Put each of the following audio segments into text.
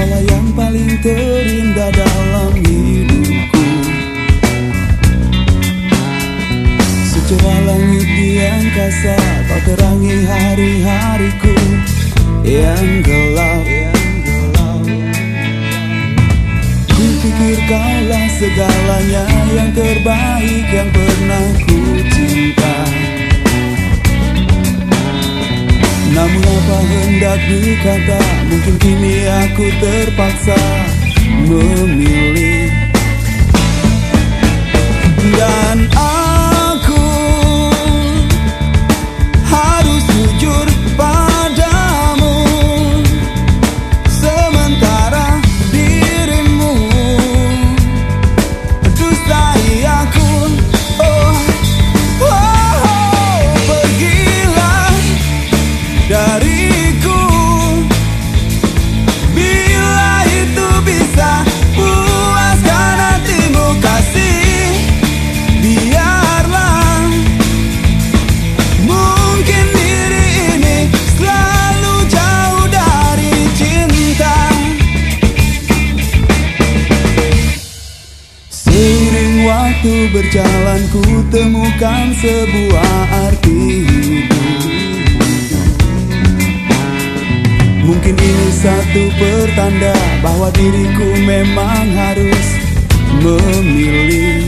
Kaulah yang paling terindah dalam hidupku. Secara langit di angkasa Kau terangi hari-hariku. Yang gelap Kupikir kaulah segalanya yang terbaik yang pernah ku Namun apa hendak dikata Mungkin kini aku terpaksa memilih Seiring waktu berjalan ku temukan sebuah arti Mungkin ini satu pertanda bahwa diriku memang harus memilih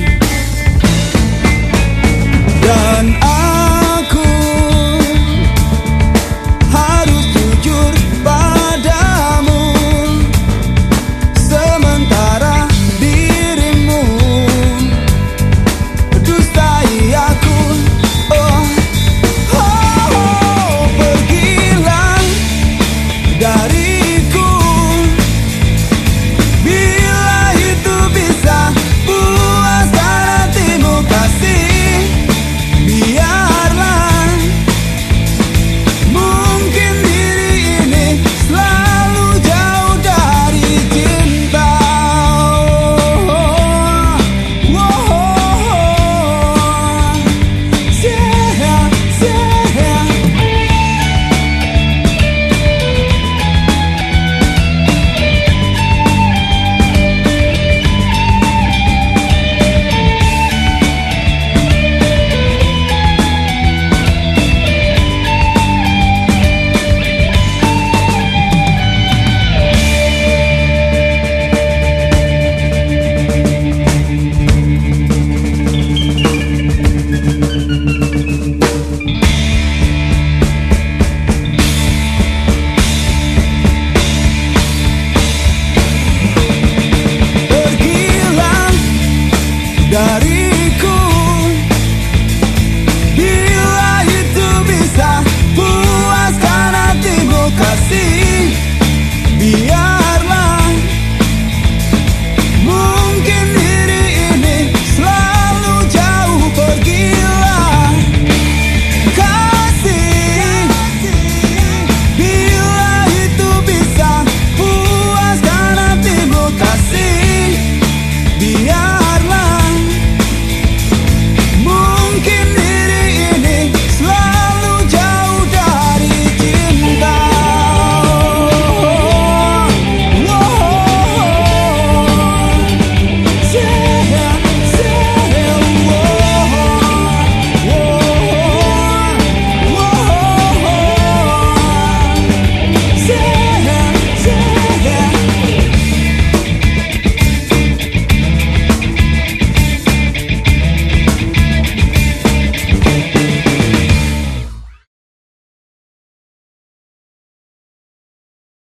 dari